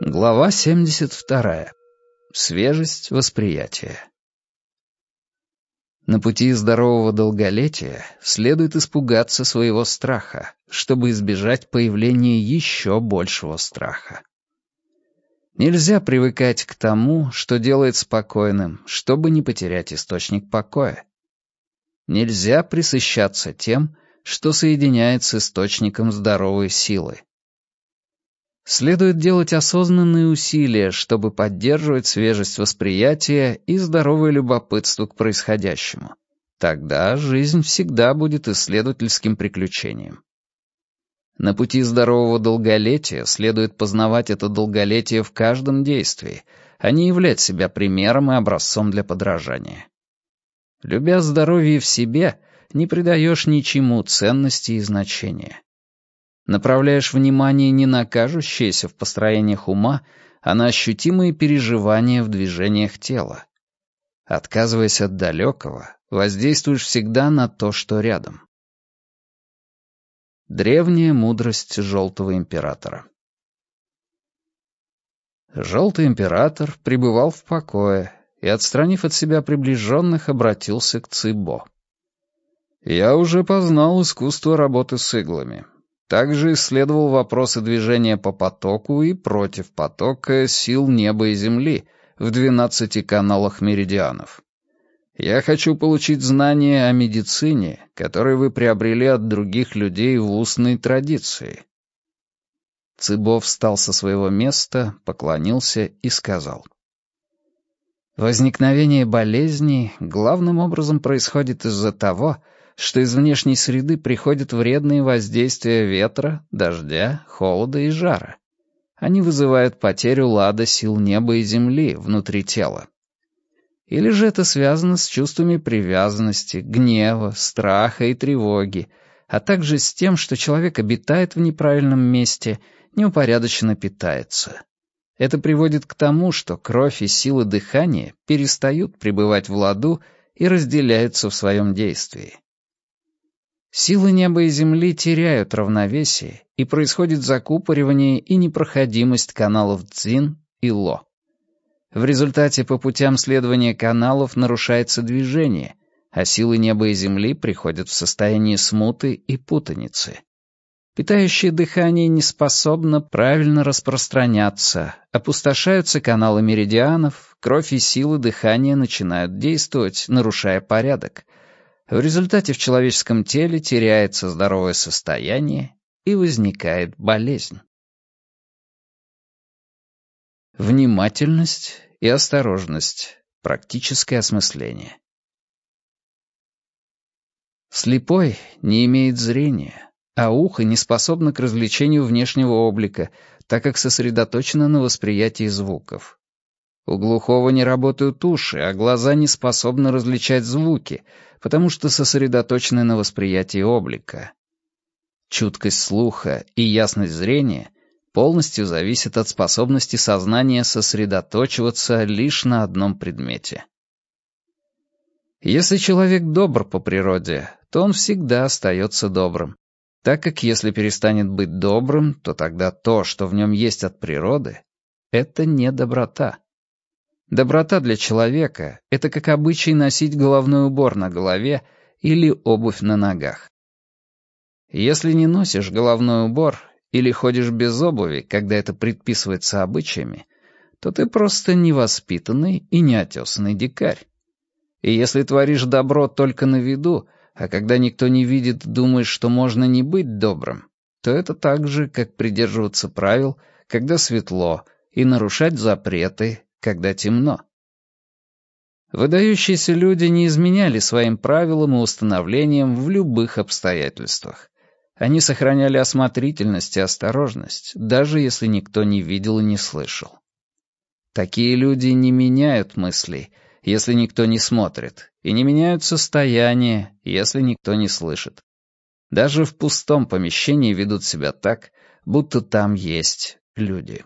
Глава 72. Свежесть восприятия. На пути здорового долголетия следует испугаться своего страха, чтобы избежать появления еще большего страха. Нельзя привыкать к тому, что делает спокойным, чтобы не потерять источник покоя. Нельзя присыщаться тем, что соединяет с источником здоровой силы. Следует делать осознанные усилия, чтобы поддерживать свежесть восприятия и здоровое любопытство к происходящему. Тогда жизнь всегда будет исследовательским приключением. На пути здорового долголетия следует познавать это долголетие в каждом действии, а не являть себя примером и образцом для подражания. Любя здоровье в себе, не придаешь ничему ценности и значения. Направляешь внимание не на кажущееся в построениях ума, а на ощутимые переживания в движениях тела. Отказываясь от далекого, воздействуешь всегда на то, что рядом. Древняя мудрость Желтого Императора Желтый Император пребывал в покое и, отстранив от себя приближенных, обратился к Цибо. «Я уже познал искусство работы с иглами. Также исследовал вопросы движения по потоку и против потока сил неба и земли в 12 каналах меридианов. Я хочу получить знания о медицине, которые вы приобрели от других людей в устной традиции. Цыбов встал со своего места, поклонился и сказал. Возникновение болезней главным образом происходит из-за того, что из внешней среды приходят вредные воздействия ветра, дождя, холода и жара. Они вызывают потерю лада сил неба и земли внутри тела. Или же это связано с чувствами привязанности, гнева, страха и тревоги, а также с тем, что человек обитает в неправильном месте, неупорядоченно питается. Это приводит к тому, что кровь и силы дыхания перестают пребывать в ладу и разделяются в своем действии. Силы неба и земли теряют равновесие, и происходит закупоривание и непроходимость каналов Цзин и Ло. В результате по путям следования каналов нарушается движение, а силы неба и земли приходят в состояние смуты и путаницы. Питающее дыхание не способно правильно распространяться, опустошаются каналы меридианов, кровь и силы дыхания начинают действовать, нарушая порядок — в результате в человеческом теле теряется здоровое состояние и возникает болезнь. Внимательность и осторожность. Практическое осмысление. Слепой не имеет зрения, а ухо не способно к развлечению внешнего облика, так как сосредоточено на восприятии звуков. У глухого не работают уши, а глаза не способны различать звуки — потому что сосредоточены на восприятии облика. Чуткость слуха и ясность зрения полностью зависят от способности сознания сосредоточиваться лишь на одном предмете. Если человек добр по природе, то он всегда остается добрым, так как если перестанет быть добрым, то тогда то, что в нем есть от природы, это не доброта. Доброта для человека — это как обычай носить головной убор на голове или обувь на ногах. Если не носишь головной убор или ходишь без обуви, когда это предписывается обычаями, то ты просто невоспитанный и неотесанный дикарь. И если творишь добро только на виду, а когда никто не видит, думаешь, что можно не быть добрым, то это так же, как придерживаться правил, когда светло, и нарушать запреты, когда темно. Выдающиеся люди не изменяли своим правилам и установлениям в любых обстоятельствах. Они сохраняли осмотрительность и осторожность, даже если никто не видел и не слышал. Такие люди не меняют мыслей, если никто не смотрит, и не меняют состояние, если никто не слышит. Даже в пустом помещении ведут себя так, будто там есть люди.